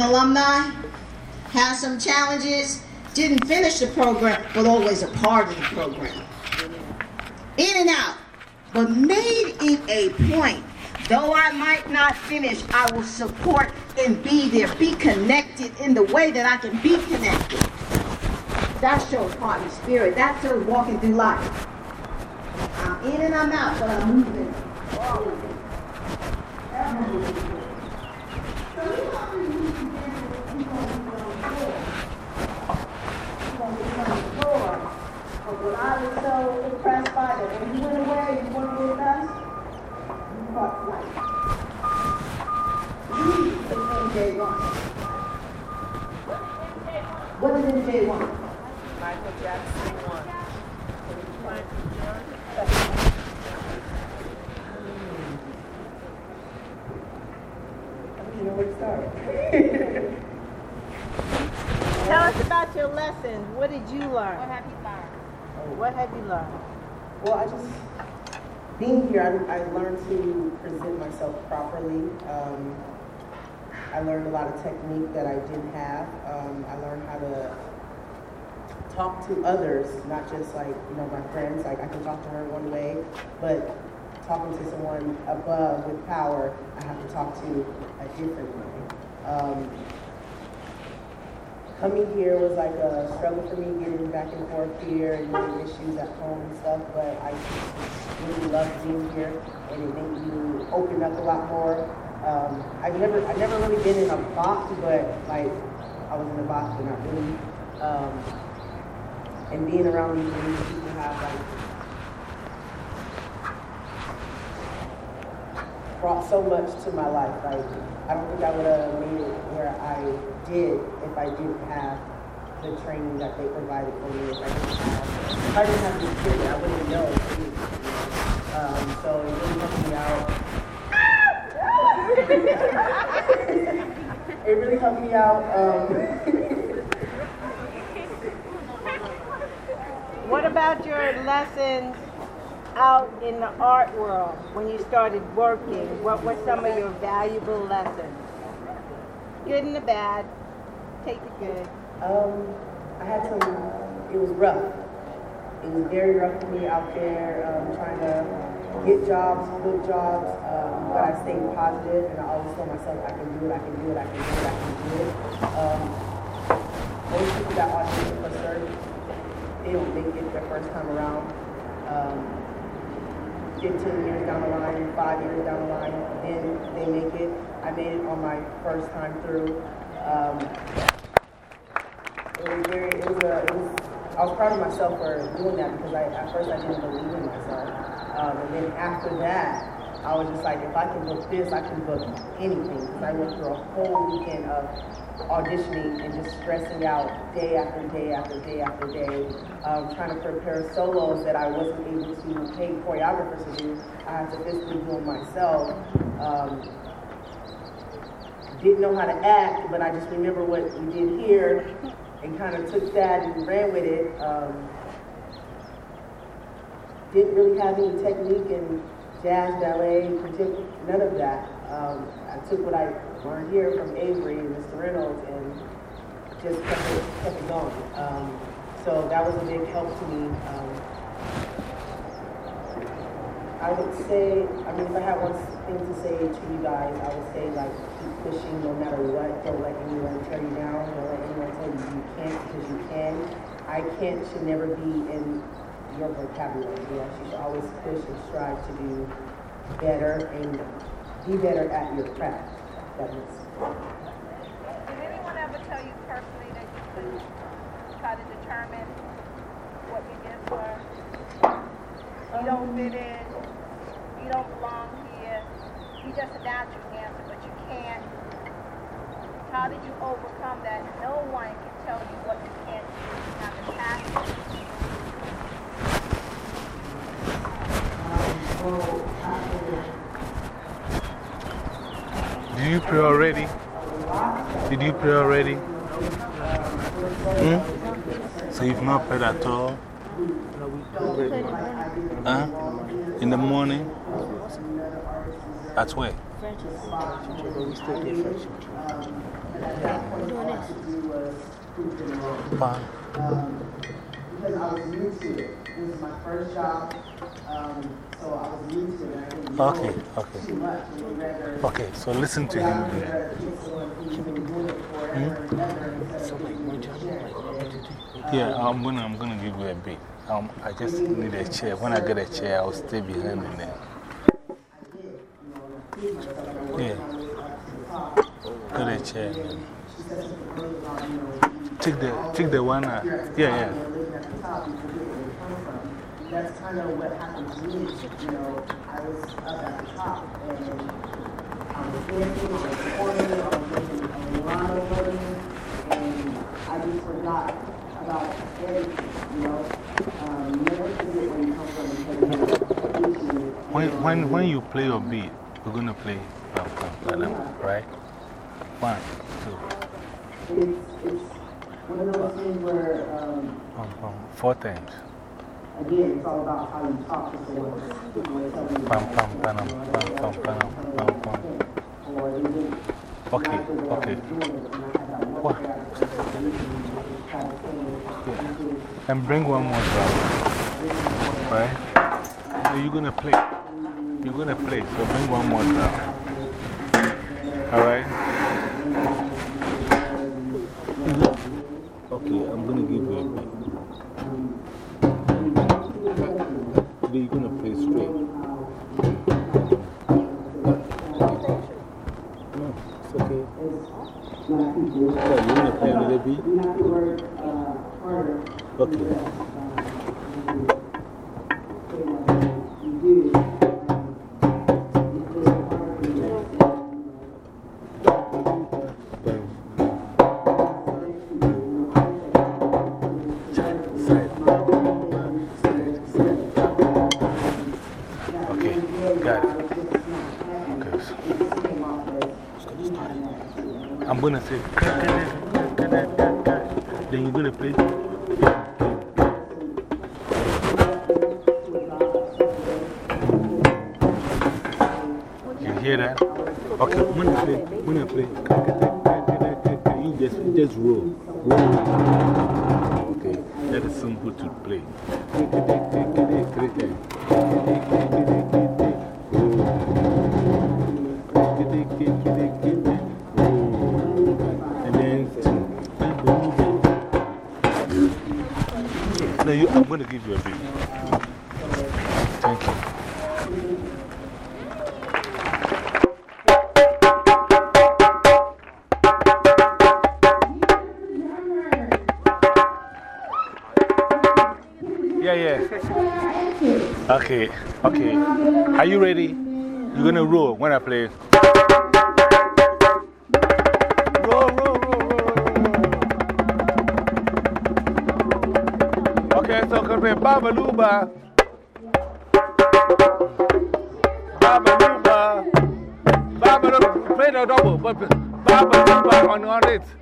an alumni, had some challenges, didn't finish the program, but always a part of the program. In and out, but made it a point. Though I might not finish, I will support and be there, be connected in the way that I can be connected. That shows heart and spirit. That shows walking through life. I'm in and I'm out, but I'm moving. I was so impressed by that when he went away, you weren't with us, you caught flight. You is MJ1. What is MJ1? Michael Jackson won. You know where to start. Tell us about your lessons. What did you learn? What have you learned? Well, I just, being here, I, I learned to present myself properly. Um, I learned a lot of technique that I didn't have. Um, I learned how to talk to others, not just like, you know, my friends. Like, I can talk to her one way, but talking to someone above with power, I have to talk to a different way. Um, coming here was like a struggle for me getting back and forth here and having issues at home and stuff, but I really loved being here and it made me open up a lot more. Um, I've never, I've never really been in a box, but like I was in a box, but not really. Um, and being around these people have like brought so much to my life. Like I don't think I would have made it where I did if I didn't have the training that they provided for me. If I didn't have, if I didn't have I wouldn't know. Um, so it really helped me out. it really helped me out. Um, What about your lessons out in the art world when you started working? What were some of your valuable lessons? Good and the bad. Take the good. Um, I had some, it was rough. It was very rough for me out there um, trying to get jobs, good jobs, um, but I stayed positive and I always told myself I can do it, I can do it, I can do it, I can do it. Um, most people that audition for certain, they don't make it their first time around. Um, 15 years down the line, five years down the line, then they make it. I made it on my first time through. Um, it was very, it was a, it was, I was proud of myself for doing that because I, at first I didn't believe in myself. Um, and then after that, I was just like, if I can book this, I can book anything. Because I went through a whole weekend of auditioning and just stressing out day after day after day after day, um, trying to prepare solos that I wasn't able to pay choreographers to do. I had to physically do them myself. Um, didn't know how to act, but I just remember what we did here and kind of took that and ran with it. Um, didn't really have any technique in jazz, ballet, none of that. Um, I took what I learned here from Avery and Mr. Reynolds and just kept it, kept it going. Um, so that was a big help to me. Um, I would say, I mean, if I had one thing to say to you guys, I would say like keep pushing no matter what. Don't let anyone tear you down. Don't let anyone tell you you can't because you can. I can't should never be in your vocabulary. You know, you should always push and strive to do better and be better at your craft. That makes Did anyone ever tell you personally that you could try to determine what your gifts were? You don't um, fit in. You don't belong here. You just a natural dancer, but you can't. How did you overcome that? No one can tell you what you can't do. You have the passion. Did you pray already? Did you pray already? Hmm? So you've not prayed at all? Huh? In the morning? At where? wrong. Fine. Um, because I was new to it. This is my first job, um, so I was new to it. I didn't know Okay, okay. too much. I would rather Okay, so listen to him. I would rather pick someone who's been doing it forever and ever instead of giving me a check. And, Yeah, I'm gonna, I'm gonna give you a beat. Um, I just need a chair. When I get a chair, I'll stay behind in there. Yeah. Get a chair. Take the, take the one. Uh, yeah, yeah. That's kind of what happened to me. You know, I was up at the top and I was dancing, I was performing, I was making a lot of money, and I just forgot about everything, you know. Um, never forget where you come from because you. When, when, when you play your beat, we're gonna play Pam Pam Panam, right? One, two, It's, it's one of those things where, um, four times. Again, it's all about how you talk to someone. Okay, okay. What? And bring one more drum. Right? You're gonna play. You're gonna play, so bring one more drum. Alright? Okay, I'm gonna You're gonna play straight. No, it's okay. Yeah, you're gonna play another beat? You have to work uh, harder Okay. Going to give you a beat. Thank you. Yeah, yeah. Okay, okay. Are you ready? You're gonna roll when I play. Okay, so can play Babaluba. Babaluba. Babaluba. Play the double, but Babaluba on, on it.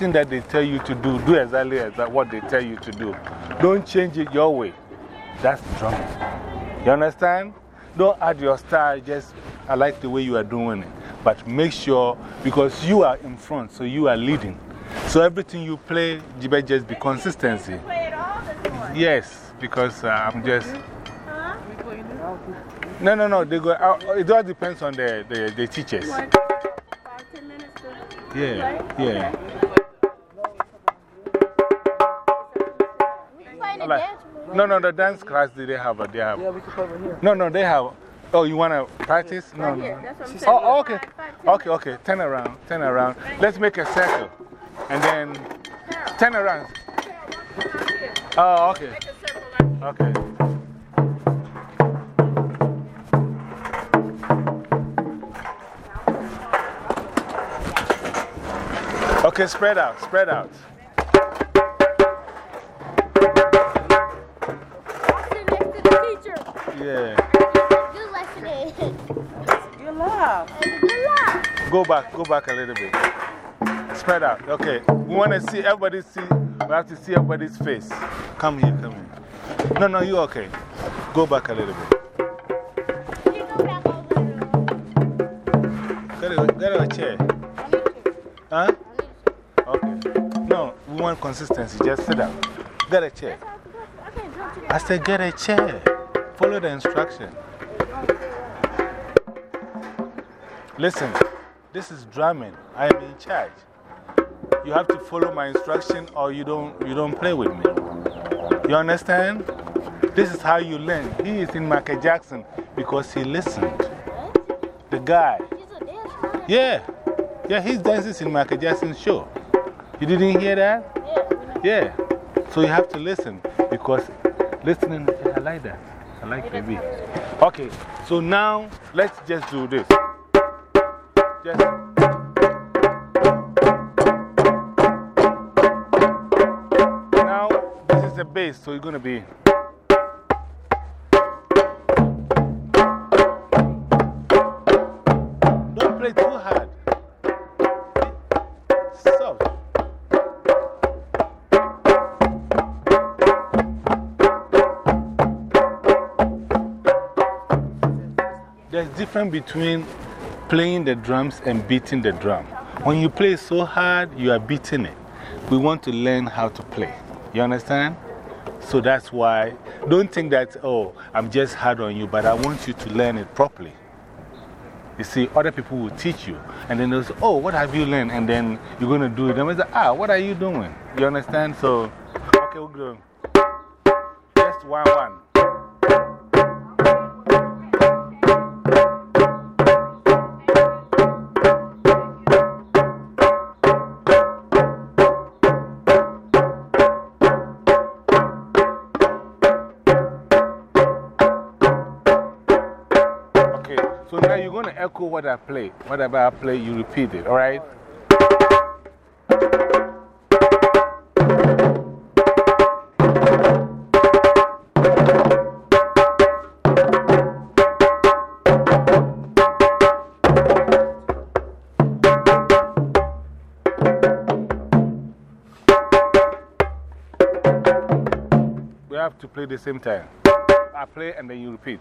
Anything that they tell you to do, do exactly as what they tell you to do. Don't change it your way. That's drumming. You understand? Don't add your style, just I like the way you are doing it. But make sure, because you are in front, so you are leading. So everything you play, you better just be consistency. Play it all this. Yes, because uh, I'm just. Huh? No, no, no. They go, uh, it all depends on the, the, the teachers. Yeah, yeah. Like- dance. No, no, the dance class, they have a, they have. Yeah, we can play over here. No, no, they have. Oh, you want to practice? No, Here, no. that's what I'm. Oh, oh, okay. Five, five, ten Okay, okay. Turn around, turn around. Let's make a circle. And then turn around. Oh, okay. Okay. Okay, spread out, spread out. Yeah. Good lesson. Good luck. Good luck. Go back, go back a little bit. Spread out. Okay. We want to see everybody see. We have to see everybody's face. Come here, come here. No, no, you okay. Go back a little bit. You go back over there. Get a, get a chair. I need to. Huh? I need to. Okay. No, we want consistency. Just sit down. Get a chair. I can't jump to I said, get a chair. Follow the instruction. Listen, this is drumming. I am in charge. You have to follow my instruction or you don't, you don't play with me. You understand? This is how you learn. He is in Michael Jackson because he listened. The guy. He's a dancer. Yeah. Yeah, he's dancing in Michael Jackson's show. You didn't hear that? Yeah. Yeah. So you have to listen because listening, I like that. I like the beat. Okay, so now let's just do this. Just. Now, this is the bass, so you're going to be. Difference between playing the drums and beating the drum. When you play so hard, you are beating it. We want to learn how to play. You understand? So that's why, don't think that, oh, I'm just hard on you, but I want you to learn it properly. You see, other people will teach you, and then they'll say, Oh, what have you learned? And then you're going to do it. And they say, Ah, what are you doing? You understand? So, okay, we're going. Just one. What I play. Whatever I play, you repeat it, all right? We have to play the same time. I play and then you repeat.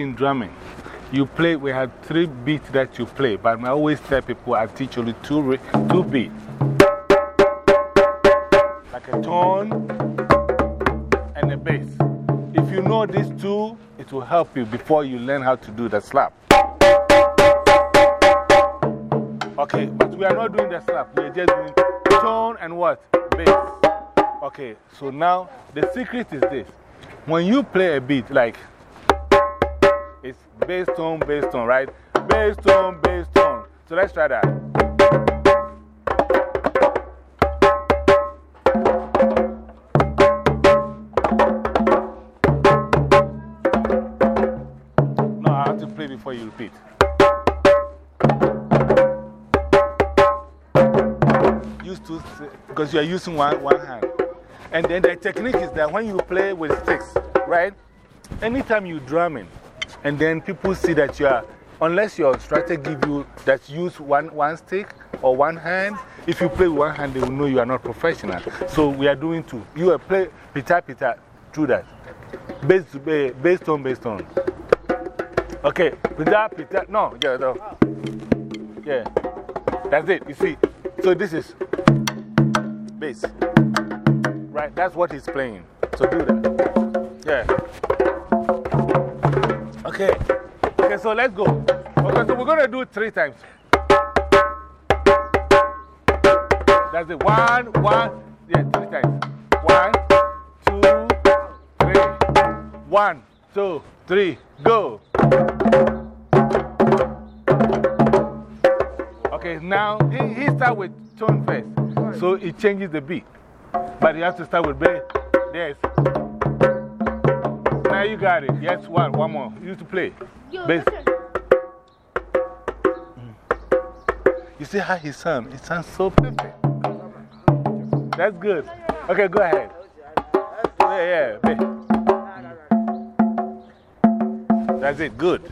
In drumming. You play, we have three beats that you play, but I always tell people I teach only two, two beats. Like a tone and a bass. If you know these two, it will help you before you learn how to do the slap. Okay, but we are not doing the slap. We are just doing tone and what? Bass. Okay, so now the secret is this. When you play a beat, like it's bass tone, bass tone, right? Bass tone, bass tone. So let's try that. No, I have to play before you repeat. Use two, because you are using one, one hand. And then the technique is that when you play with sticks, right? Anytime you drumming, and then people see that you are, unless your instructor give you that use one, one stick or one hand, if you play with one hand, they will know you are not professional. So we are doing two. You will play pita pita through that. Bass, eh, bass, bass tone, bass tone. Okay, pita pita. No, yeah, no. Yeah. That's it. You see. So this is bass. Right? That's what he's playing. So do that. Yeah. Okay. Okay, so let's go. Okay, so we're going to do it three times. That's it. One, one, yeah, three times. One, two, three. One, two, three, go. Okay, now he, he start with tone first. So it changes the beat. But you have to start with bass. Yes. Got it. Yes, one, one more. You to play. Bass. Mm. You see how he sounds? It sounds so perfect. That's good. Okay, go ahead. Yeah, yeah. That's it. Good.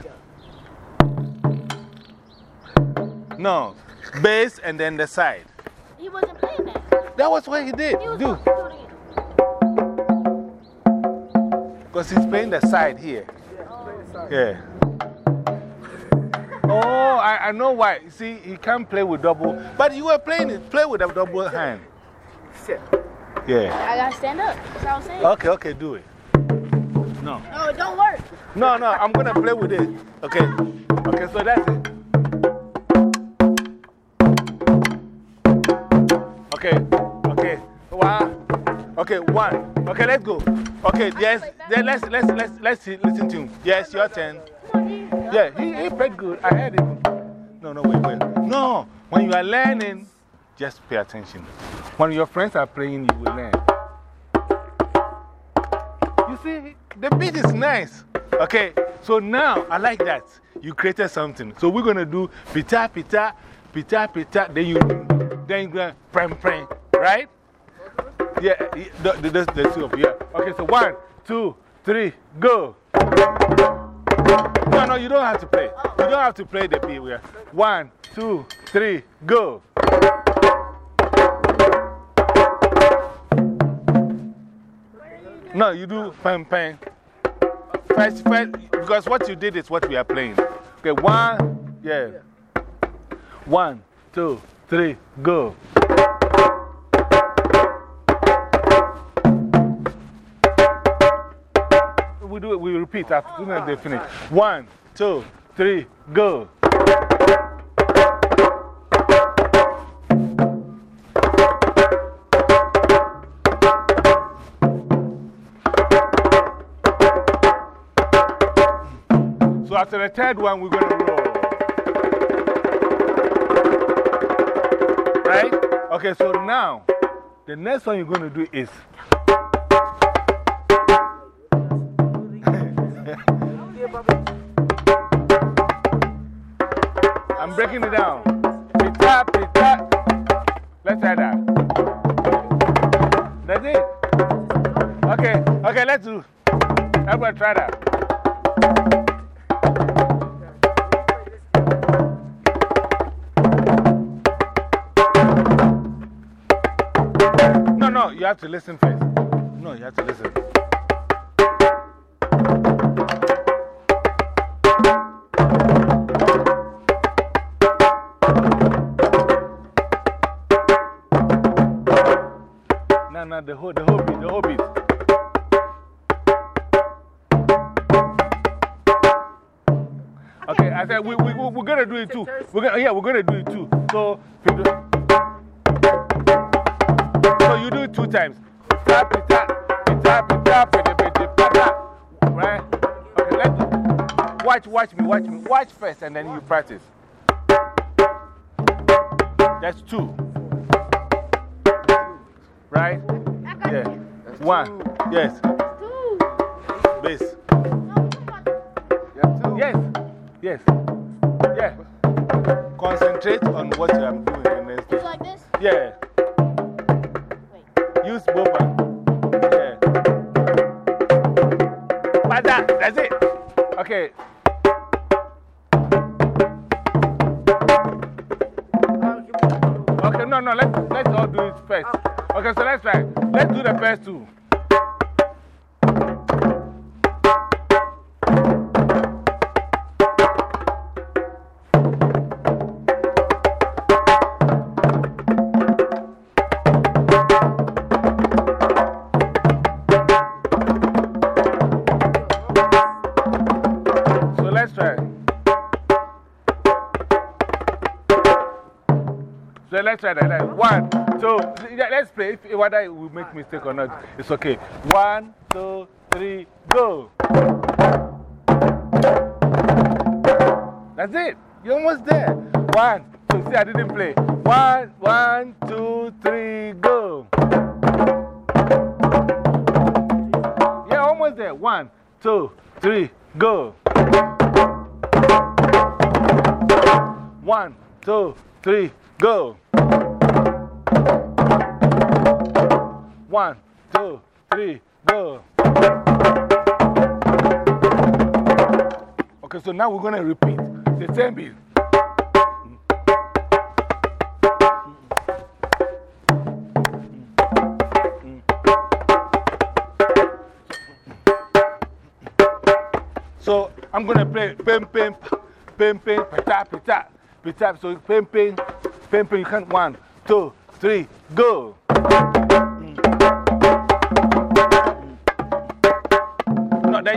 No. Bass and then the side. He wasn't playing that. That was what he did. He was Do. Because he's playing the side here. Yeah. Oh, I, I know why. See, he can't play with double. But you were playing it. Play with a double hand. Yeah. I got to stand up. That's what I was saying. Okay, okay, do it. No. No, it don't work. No, no, I'm going to play with it. Okay. Okay, so that's it. Okay, okay. Okay, one. Okay, let's go. Okay, yes. Then let's, let's, let's, let's see, listen to him. Yes, your turn. Yeah, he, he played good. I heard him. No, no, wait, wait. No, when you are learning, just pay attention. When your friends are playing, you will learn. You see, the beat is nice. Okay, so now I like that. You created something. So we're going to do pita, pita, pita, pita. Then you, then you go, pram, pram, right? Yeah, the, the, the, the two of you. Yeah. Okay, so one, two, three, go. No, no, you don't have to play. You don't have to play the beat. One, two, three, go. No, you do pam pam. First, first, because what you did is what we are playing. Okay, one, yeah. One, two, three, go. We do it, we repeat as they finish. One, two, three, go. So after the third one, we're going to roll. Right? Okay, so now, the next one you're going to do is. Breaking it down. Pita, pita. Let's try that. That's it. Okay, okay, let's do. Everybody try that. No, no, you have to listen first. No, you have to listen. The whole, the whole the. Okay, I said we, we, we, we're going to do it too. We're gonna, yeah, we're going to do it too. So, you do- so you do it two times. Right? Okay, let's watch, watch me, watch me. Watch first and then you practice. That's two. One. Yes. Two. Bass. No. Yes. Yes. Yeah. Concentrate on what you are doing Just like this? Yeah. Let's try that. Like, One, two, let's play. If whether we make mistake or not, it's okay. One, two, three, go. That's it. You're almost there. One, two, see, I didn't play. One, one, two, three, go. Yeah, almost there. One, two, three, go. One, two, three, go. One, two, three, go. Okay, so now we're going to repeat the same beat. So I'm going to play pim pim, pim pim, pita pita, pita. So pim pim, pim pim. You one, two, three, go.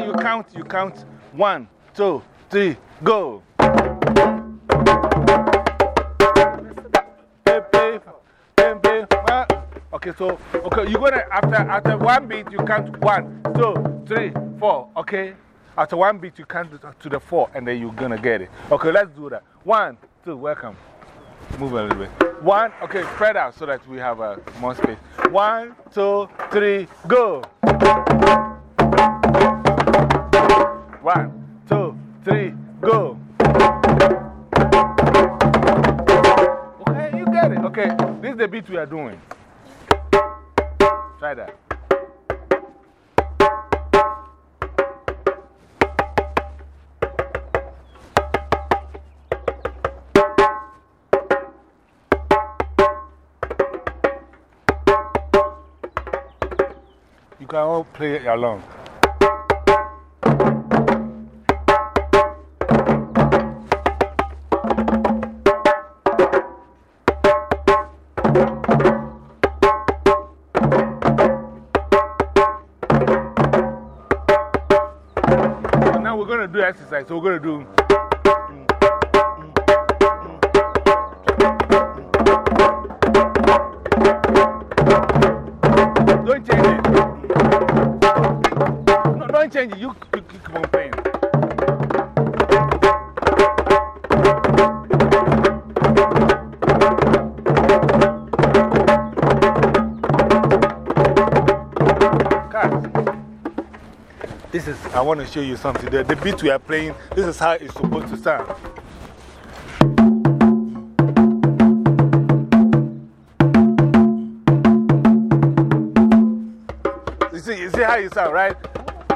No, then you count, you count one, two, three, go. Okay, so okay, you're gonna after after one beat you count one, two, three, four. Okay, after one beat you count to- the four, and then you're gonna get it. Okay, let's do that. One, two, welcome. Move a little bit. One, okay, spread out so that we have uh, more space. One, two, three, go. One, two, three, go. Okay, you get it. Okay, this is the beat we are doing. Try that. You can all play it along. So we're going to do. I want to show you something. The, the beat we are playing, this is how it's supposed to sound. You see, you see how you sound, right?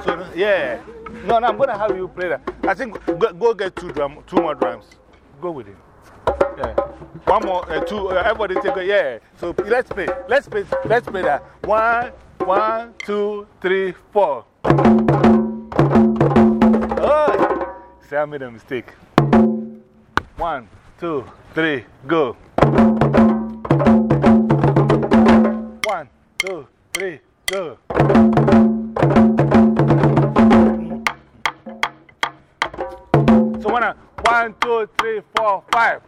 So, yeah. No, no, I'm going to have you play that. I think go, go get two, drum, two more drums. Go with it. Yeah. One more, uh, two, uh, everybody take a, yeah. So let's play. Let's play, let's play that. One, one, two, three, four. See, I made a mistake. One, two, three, go. One, two, three, go. So when I, one, two, three, four, five.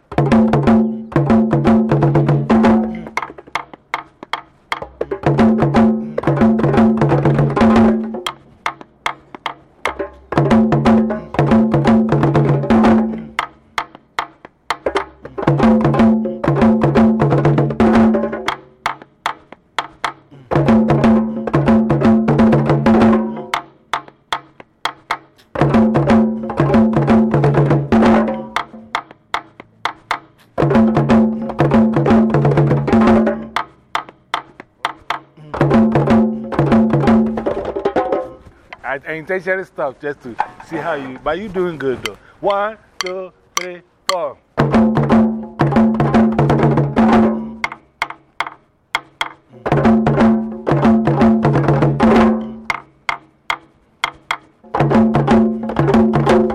Intentionally stopped just to see how you, but you doing good though. One, two, three, four.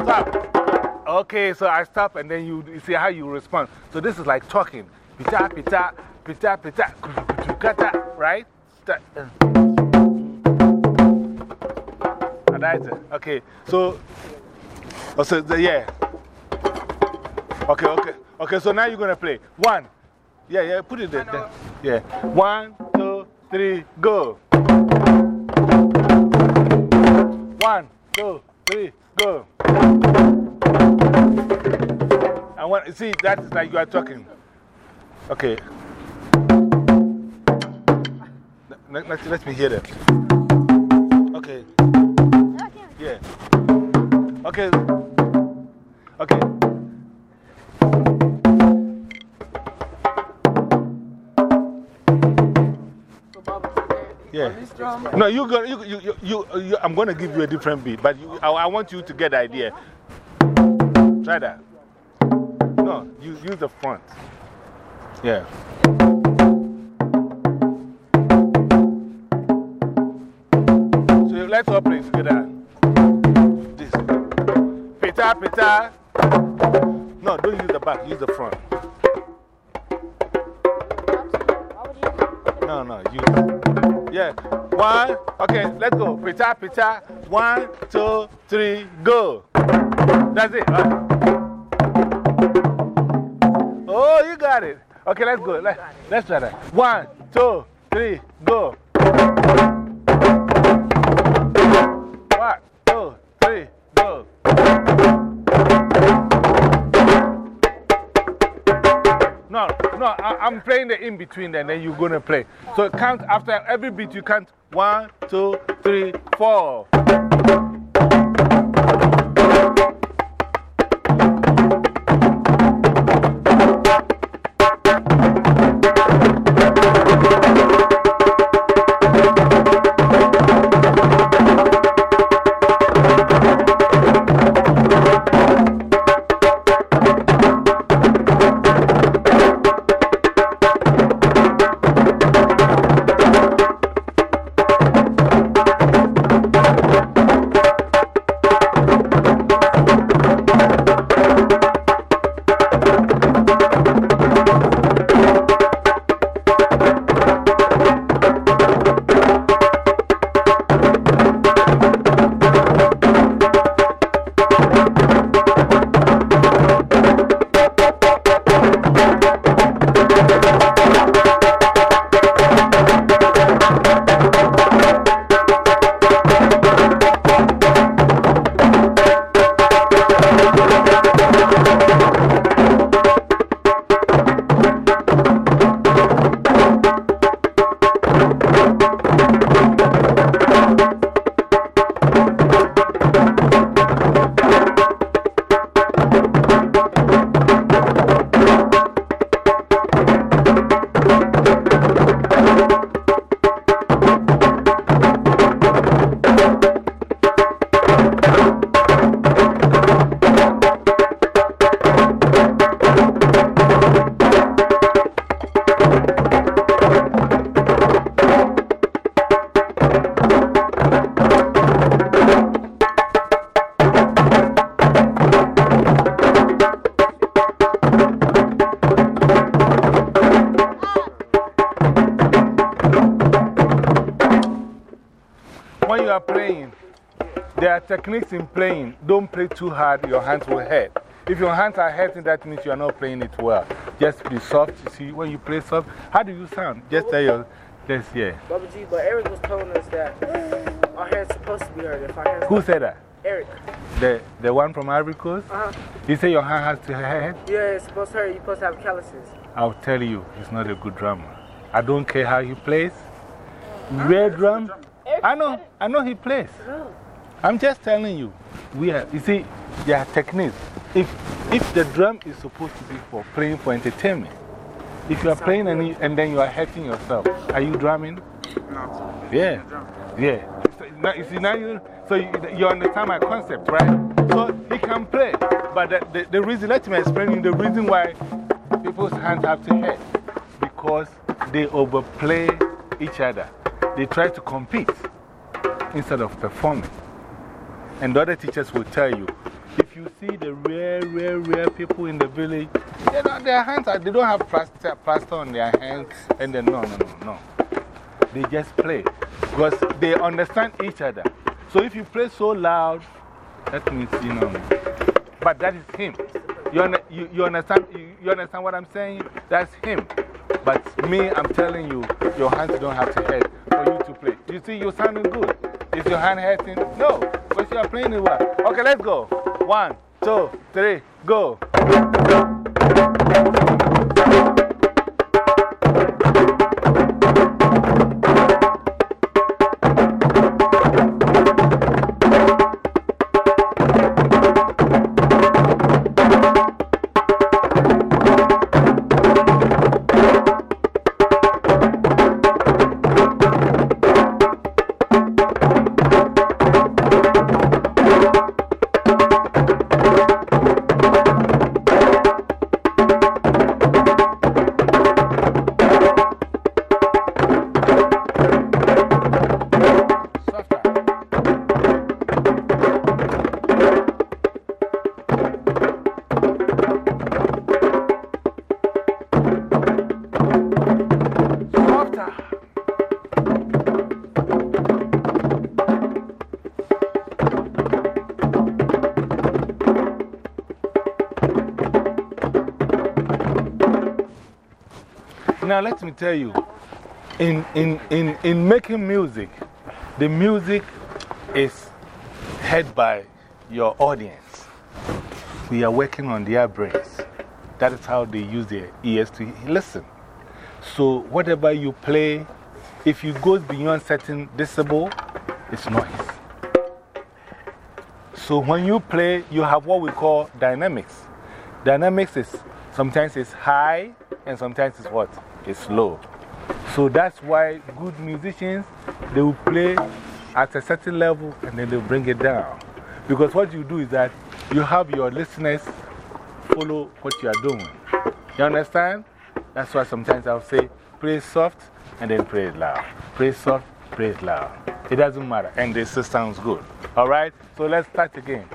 Stop. Okay, so I stop and then you, see how you respond. So this is like talking. Pita, pita, pita, pita, right? Start. That's it. Okay, so, oh, so the, yeah. Okay, okay. Okay, so now you're going to play. One. Yeah, yeah, put it there. there. Yeah. One, two, three, go. One, two, three, go. I want, see, that is like you are talking. Okay. Let, let, let me hear that. Okay. Okay. Okay. Yeah. No, you go, you, you, you, you, you, I'm going to give you a different beat, but you, I, I want you to get the idea. Try that. No, you use the front. Yeah. So let's all play together. Pita. No, don't use the back, use the front. No, no, use. Yeah. One. Okay, let's go. Pita, pita. One, two, three, go. That's it. Right. Oh, you got it. Okay, let's go. Let, let's try that. One, two, three, go. I'm playing the in between, and then you're going to play. So count after every beat, you count one, two, three, four. Techniques in playing. Don't play too hard, your hands will hurt. If your hands are hurting, that means you are not playing it well. Just be soft. You see, when you play soft, how do you sound? Just tell your, just, yeah. Bubba G, but Eric was telling us that our hair's supposed to be hurt. If our Who said that? Eric. The, the one from Ivory Coast? Uh huh. You say your hand has to hurt? Yeah, it's supposed to hurt. You're supposed to have calluses. I'll tell you, he's not a good drummer. I don't care how he plays. Rare drum, I know, I know he plays. I'm just telling you, we are, you see, there are techniques. If, if the drum is supposed to be for playing for entertainment, if you are playing and, you- and then you are hurting yourself, are you drumming? No. Yeah. Yeah. So, now, you see, now you, so you, you understand my concept, right? So he can play. But the, the, the reason, let me explain you the reason why people's hands have to hurt. Because they overplay each other. They try to compete instead of performing. And the other teachers will tell you if you see the rare, rare, rare people in the village, they don't, their hands are, they don't have plaster, plaster on their hands. And then, no, no, no, no. They just play because they understand each other. So if you play so loud, that means, you know, but that is him. You, you, you, understand, you, you understand what I'm saying? That's him. But me, I'm telling you, your hands don't have to hurt for you to play. You see, you're sounding good. Is your hand hurting? No, you are playing it well. Okay, let's go. One, two, three, go. Now, let me tell you, in, in, in, in making music, the music is heard by your audience. We are working on their brains. That is how they use their ears to listen. So, whatever you play, if you go beyond certain decibel, it's noise. So, when you play, you have what we call dynamics. Dynamics is sometimes it's high and sometimes it's what? It's low. So that's why good musicians, they will play at a certain level and then they'll bring it down. Because what you do is that you have your listeners follow what you are doing. You understand? That's why sometimes I'll say, play soft and then play it loud. Play soft, play it loud. It doesn't matter. And this sounds good. All right? So let's start again.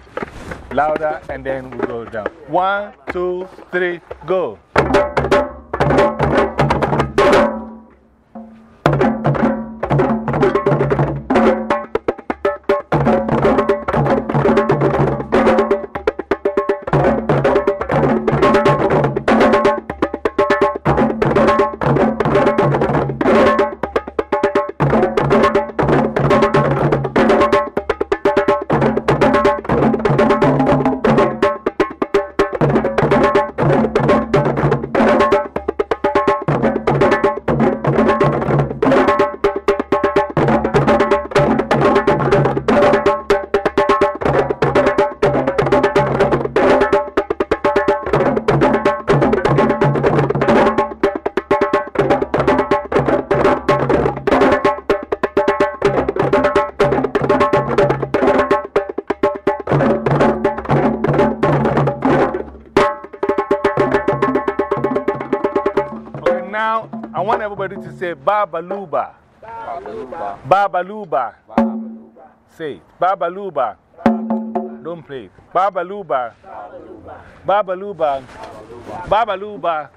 Louder and then we go down. One, two, three, go. To say Babaluba. Babaluba. Say it. Babaluba. Don't play it. Babaluba. Babaluba. Babaluba.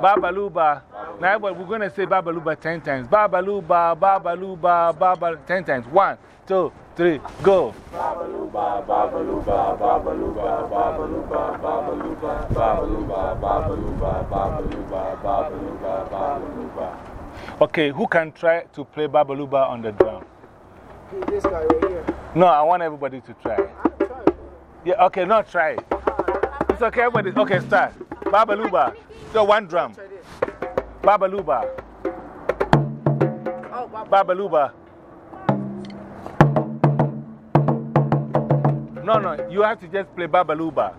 Babaluba. Now we're going to say Babaluba 10 times. Babaluba, Babaluba, Baba Luba, Baba 10 times. One, two, three, go. Babaluba, Babaluba, Babaluba, Babaluba, Babaluba, Babaluba, Babaluba, Babaluba, Babaluba, Babaluba. Okay, who can try to play Babaluba on the drum? This guy right here. No, I want everybody to try. Yeah, okay, not try it. It's okay, everybody. Okay, start. Babaluba. So one drum. Babaluba. Oh. Babaluba. No, no, you have to just play Babaluba.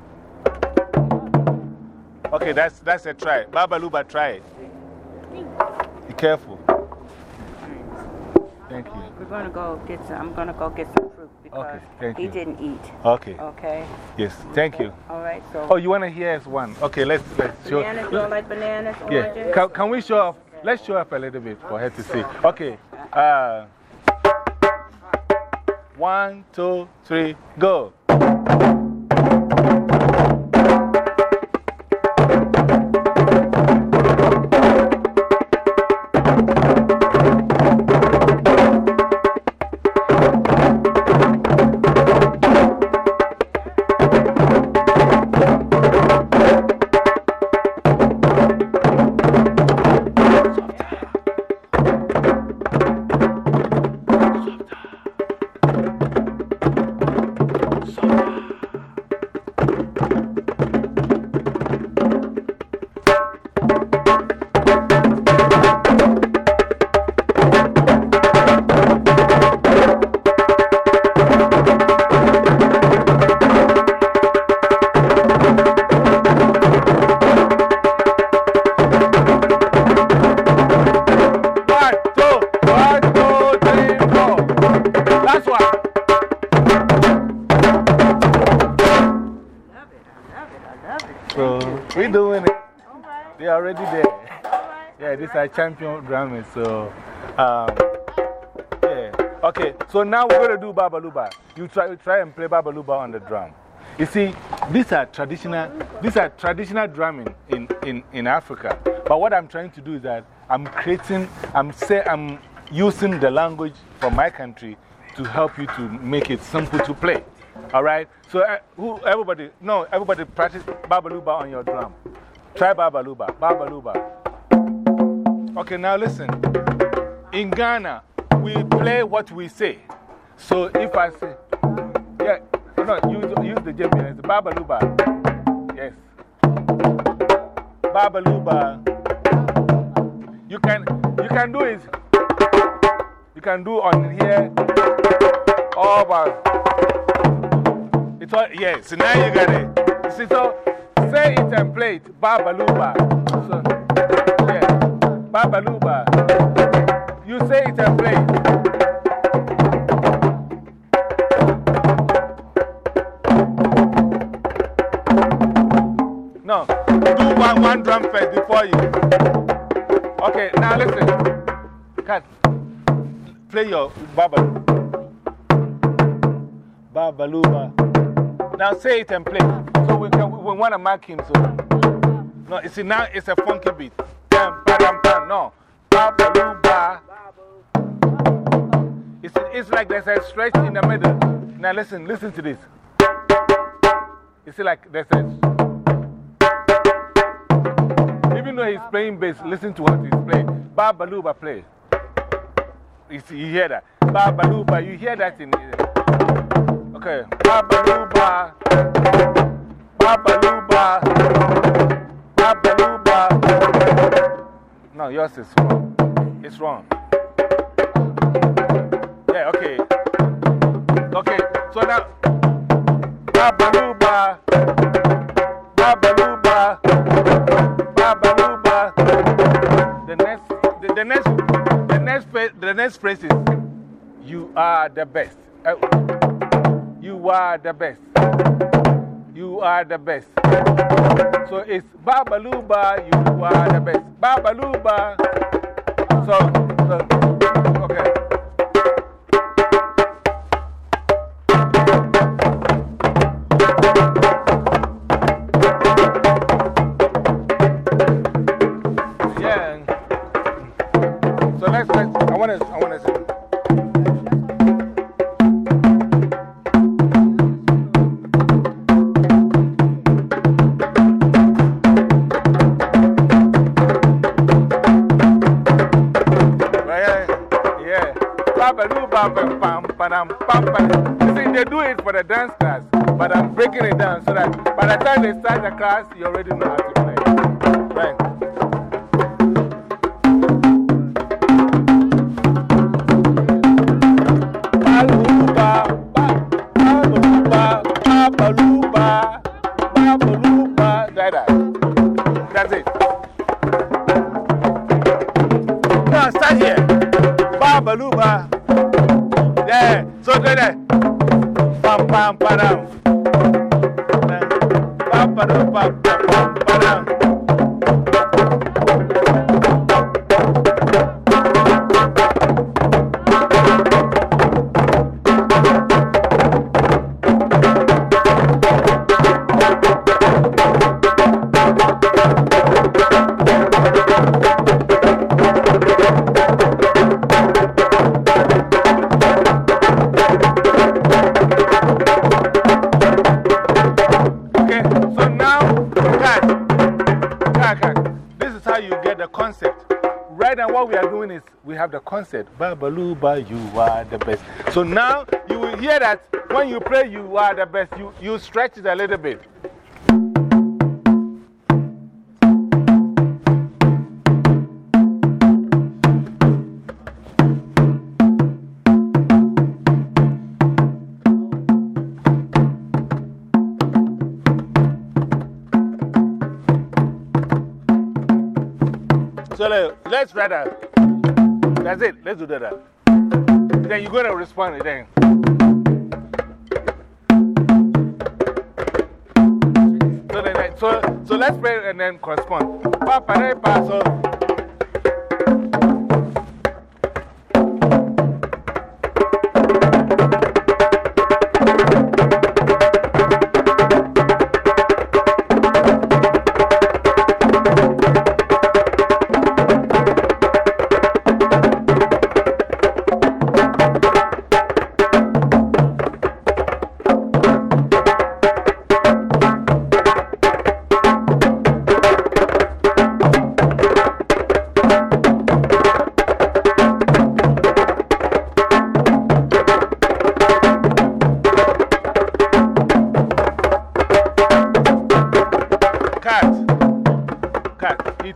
Okay, that's, that's a try. Babaluba, try it. Be careful. Thank you. We're going to go get some, I'm going to go get some fruit because Okay, thank he you. didn't eat. Okay, Okay? yes, thank you. All right, so. Oh, you want to hear us one? Okay, let's, let's show. Bananas, you don't like bananas, Yeah, oranges? can, can we show off? Let's show up a little bit for her to see. Okay. Uh, one, two, three, go. Doing it. They're already there. Yeah, these are champion drummers. So, um, yeah. Okay, so now we're going to do Babaluba. You try, try and play Babaluba on the drum. You see, these are traditional, these are traditional drumming in, in, in Africa. But what I'm trying to do is that I'm creating, I'm, say, I'm using the language from my country to help you to make it simple to play. All right? So, uh, who, everybody, no, everybody practice Babaluba on your drum. Try Babaluba. Babaluba. Okay, now listen. In Ghana, we play what we say. So if I say, yeah, no, use, use the JBN. It's Babaluba. Yes. Babaluba. You can, you can do it. You can do on here. All about. It's all, yes, so now you got it. You see, so say it and play it. Babaluba. So, yeah. Babaluba. You say it and play it. No, do one, one drum first before you. Okay, now listen. Cut. Play your Babalu. Babaluba. Now say it and play. So we, can, we want to mark him. So. No, you see, now it's a funky beat. No. It's, it's like there's a stretch in the middle. Now listen, listen to this. You see, like there's a. Even though he's playing bass, listen to what he's playing. Babaluba play. You, see, you hear that? Babaluba, you hear that in. Okay. Babaluba. Babaluba. Babaluba. No, yours is wrong. It's wrong. Yeah, okay. Okay, so now. Babaluba. Babaluba. Babaluba. The next, the, the next, the next, the next phrase is You are the best. Uh, you are the best. You are the best. So it's Babaluba, you are the best. Babaluba. So, so okay. By the time they start the class, you already know how to play. Right. That's it. No, start here. Babaluba. Yeah, so that. Pam, pam. Pam, padam, pam, pam, pam, the concept. Babaluba, you are the best. So now you will hear that when you play, you are the best. You, you stretch it a little bit. So let, let's try that. That's it. Let's do that. Then you're going respond then. So, then, so, so let's play and then correspond. Pa, pa, re, pa, so.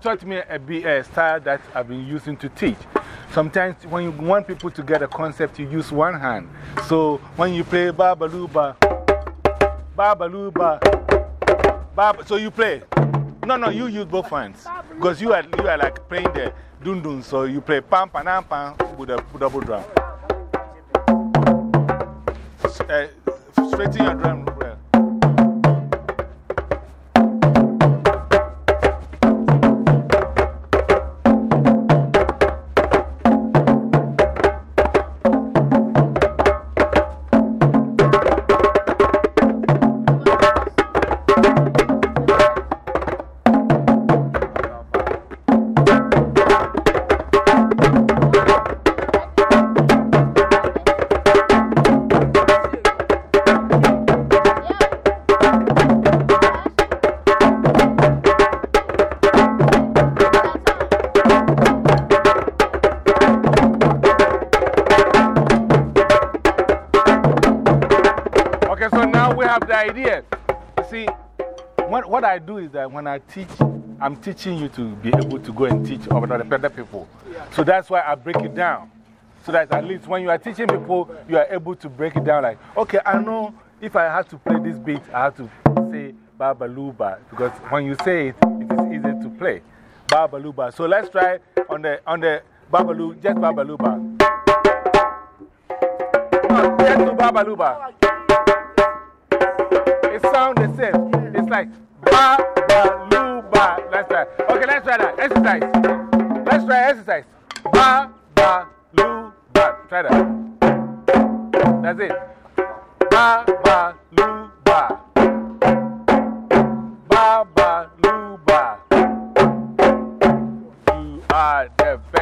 Taught me a, a style that I've been using to teach. Sometimes when you want people to get a concept, you use one hand. So when you play Babaluba, Babaluba, Bab, so you play. No, no, you use both hands. Because you are, you are like playing the dun dun, so you play pam pam pam with a double drum. Uh, straighten your drum. When I teach, I'm teaching you to be able to go and teach other people. So that's why I break it down. So that at least when you are teaching people, you are able to break it down like, okay, I know if I have to play this beat, I have to say Babaluba. Because when you say it, it is easy to play. Babaluba. So let's try on the, on the Babalu, just Babaluba. No, just do Babaluba. It sounds the same. It's like ba, ba. Let's try. Okay, let's try that. Exercise. Let's try exercise. Ba, ba, lu, ba. Try that. That's it. Ba, ba, lu, ba. Ba, ba, lu, ba. You are the best.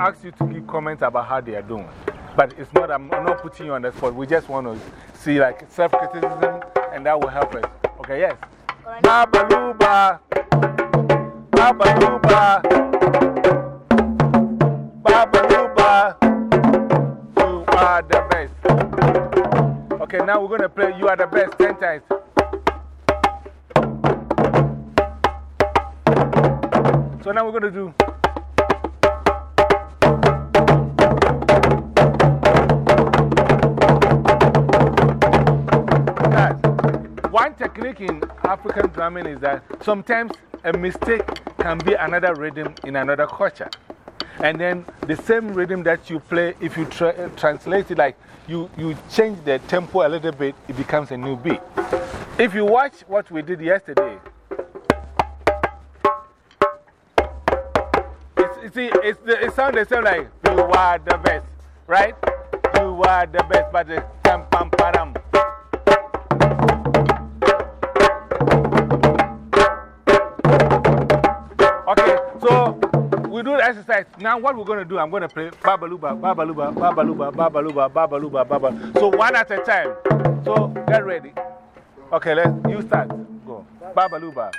Ask you to give comments about how they are doing. But it's not, I'm not putting you on the spot. We just want to see like self criticism, and that will help us. Okay, yes. Babaluba. Babaluba. Babaluba. You are the best. Okay, now we're going to play You Are the Best 10 times. So now we're going to do. One technique in African drumming is that sometimes a mistake can be another rhythm in another culture. And then the same rhythm that you play, if you tra translate it, like you, you change the tempo a little bit, it becomes a new beat. If you watch what we did yesterday, you see, it's the, it sounds the same like, you are the best, right? You are the best, but the tam pam param. Exercise. Now, what we're going to do, I'm going to play Babaluba, Babaluba, Babaluba, Babaluba, Babaluba, Babaluba. So, one at a time. So, get ready. Okay, let's, you start. Go. Babaluba.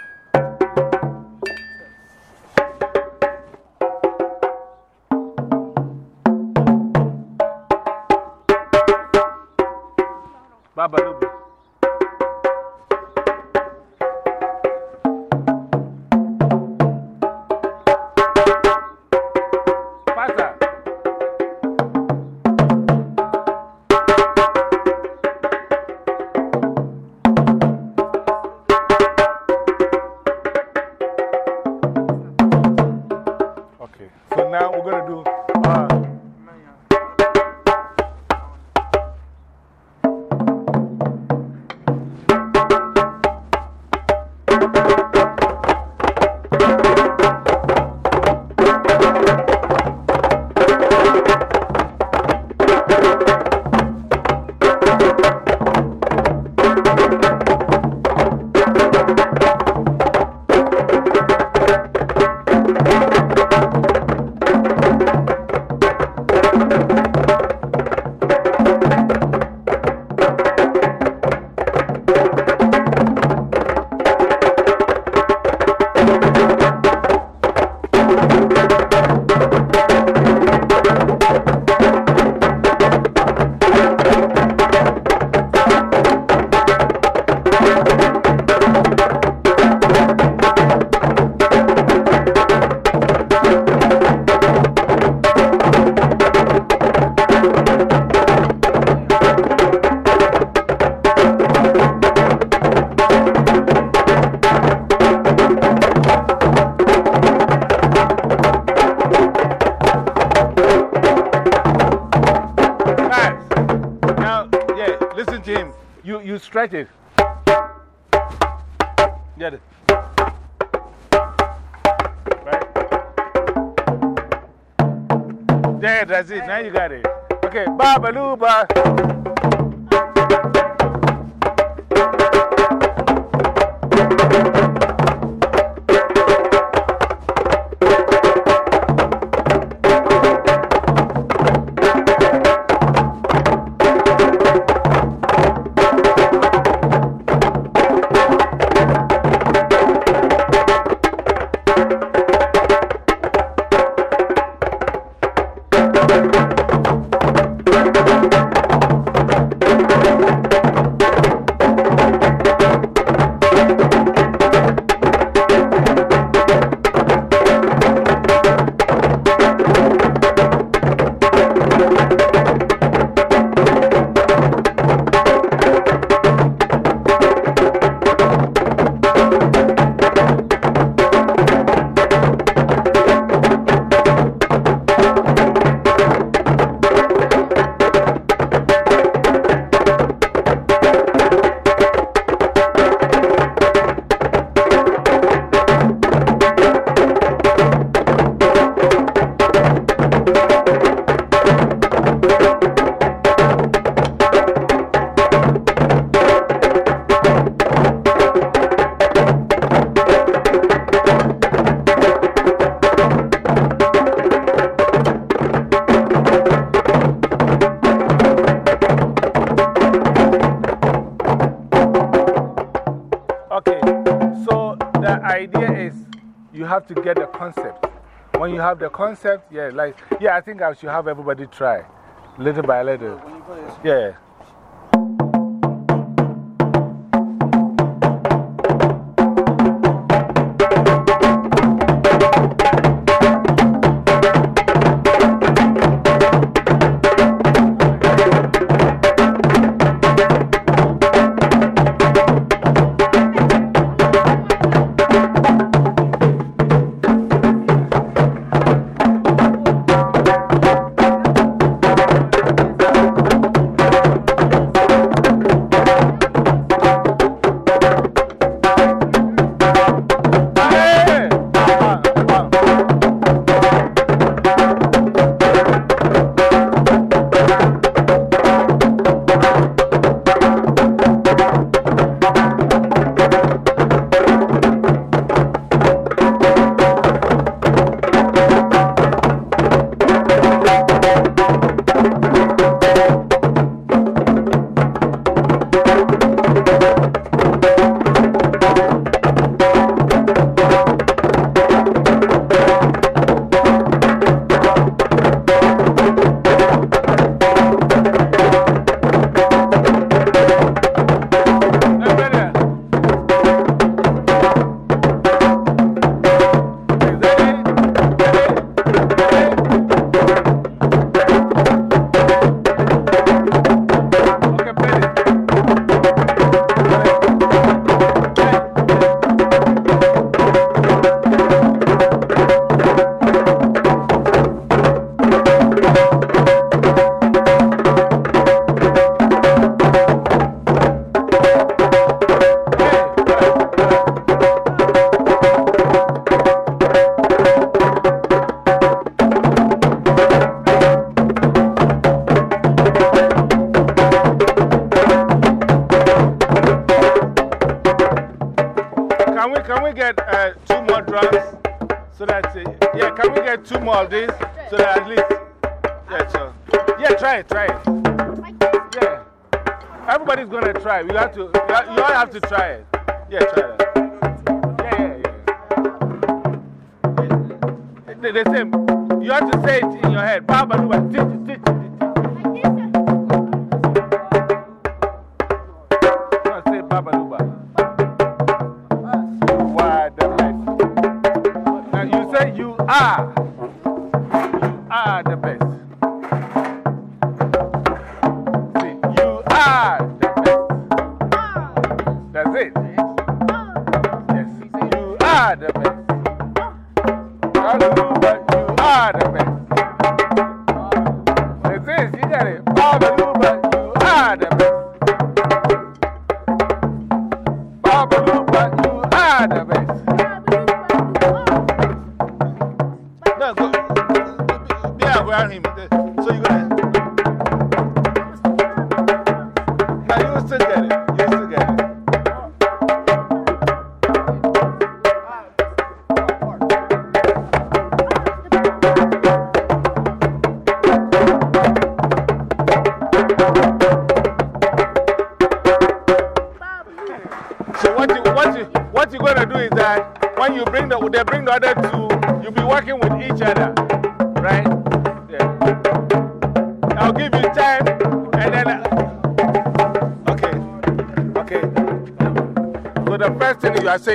Stretch it. Get it. Right? There, that's it. Now you got it. Okay, Babaluba. working to get the concept. When you have the concept, yeah, like, yeah, I think I should have everybody try little by little. Yeah. look at it.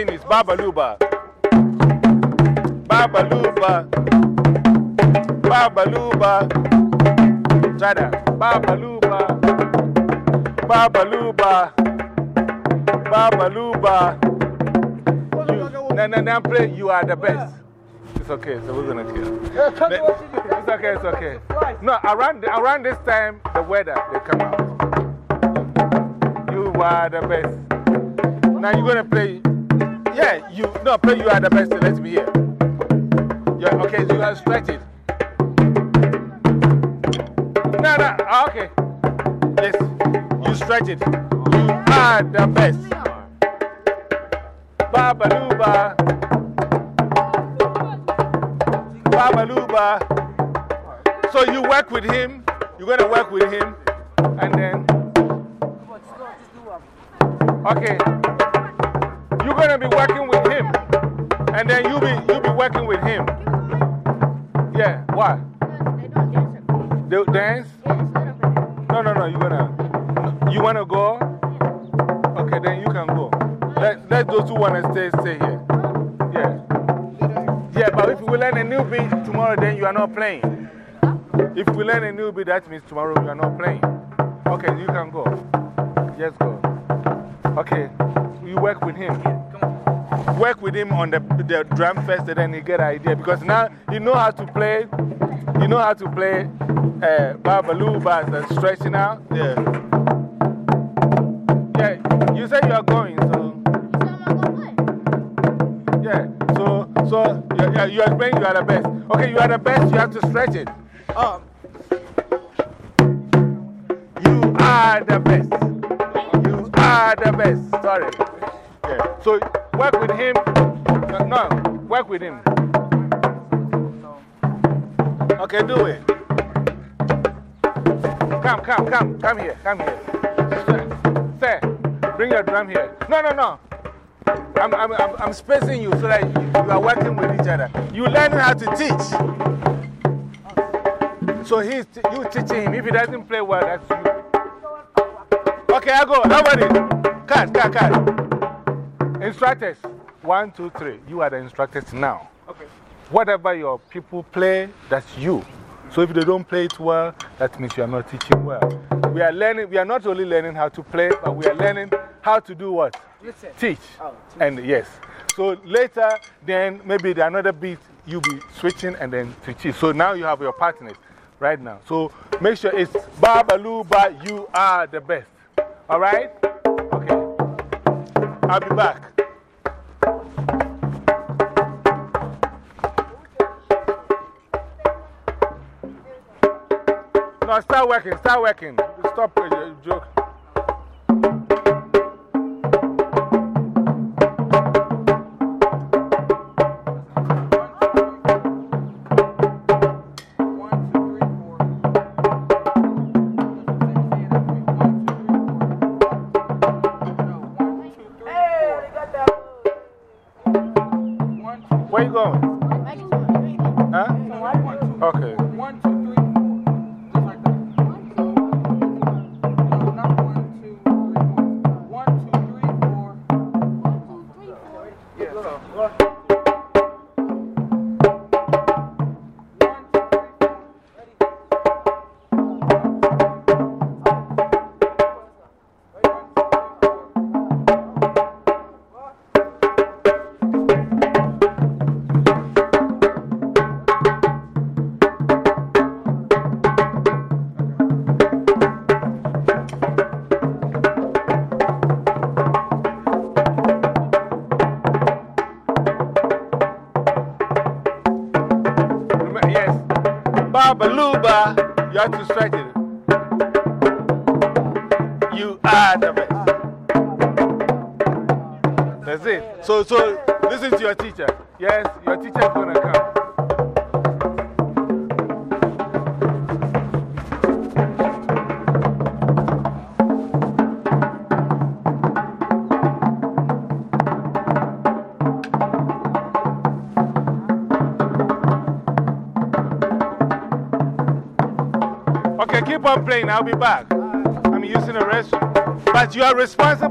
name is Babaluba. Baba Luba. Try that. Baba Luba, Baba Luba, Baba Luba. na, na, na, play. you are the best. It's okay, so we're gonna kill. It's okay, it's okay. No, around, the, around this time, the weather, they come out. You are the best. Now you're gonna play. No, play you are the best. Let me hear. Yeah, okay, you can stretched. No, no, okay. Yes, you stretch it. Yeah, but if we learn a new beat tomorrow, then you are not playing. If we learn a new beat, that means tomorrow you are not playing. Okay, you can go. Just go. Okay, you work with him. Work with him on the, the drum first, and then you get an idea. Because now you know how to play. You know how to play uh, Babaloo, but the stretching out. Yeah. Yeah, you said you are going, so. Yeah, so, so yeah, yeah, you are you are the best. Okay, you are the best, you have to stretch it. Um, you are the best. You are the best. Sorry. So work with him. No, work with him. Okay, do it. Come, come, come, come here, come here. Sir, sir, bring your drum here. No, no, no. I'm, I'm, I'm, I'm spacing you so that you, you are working with each other. You learning how to teach. So he's you teaching him. If he doesn't play well, that's you. Okay, I go. Nobody. Cut, cut, cut. Instructors. One, two, three. You are the instructors now. Okay. Whatever your people play, that's you. So if they don't play it well, that means you are not teaching well. We are learning, we are not only learning how to play, but we are learning how to do what? Listen. Teach. And yes. So later, then maybe the another beat, you'll be switching and then to teach. So now you have your partners right now. So make sure it's Babaloo, but you are the best. All right? Okay. I'll be back. Start working, start working. Stop joke. A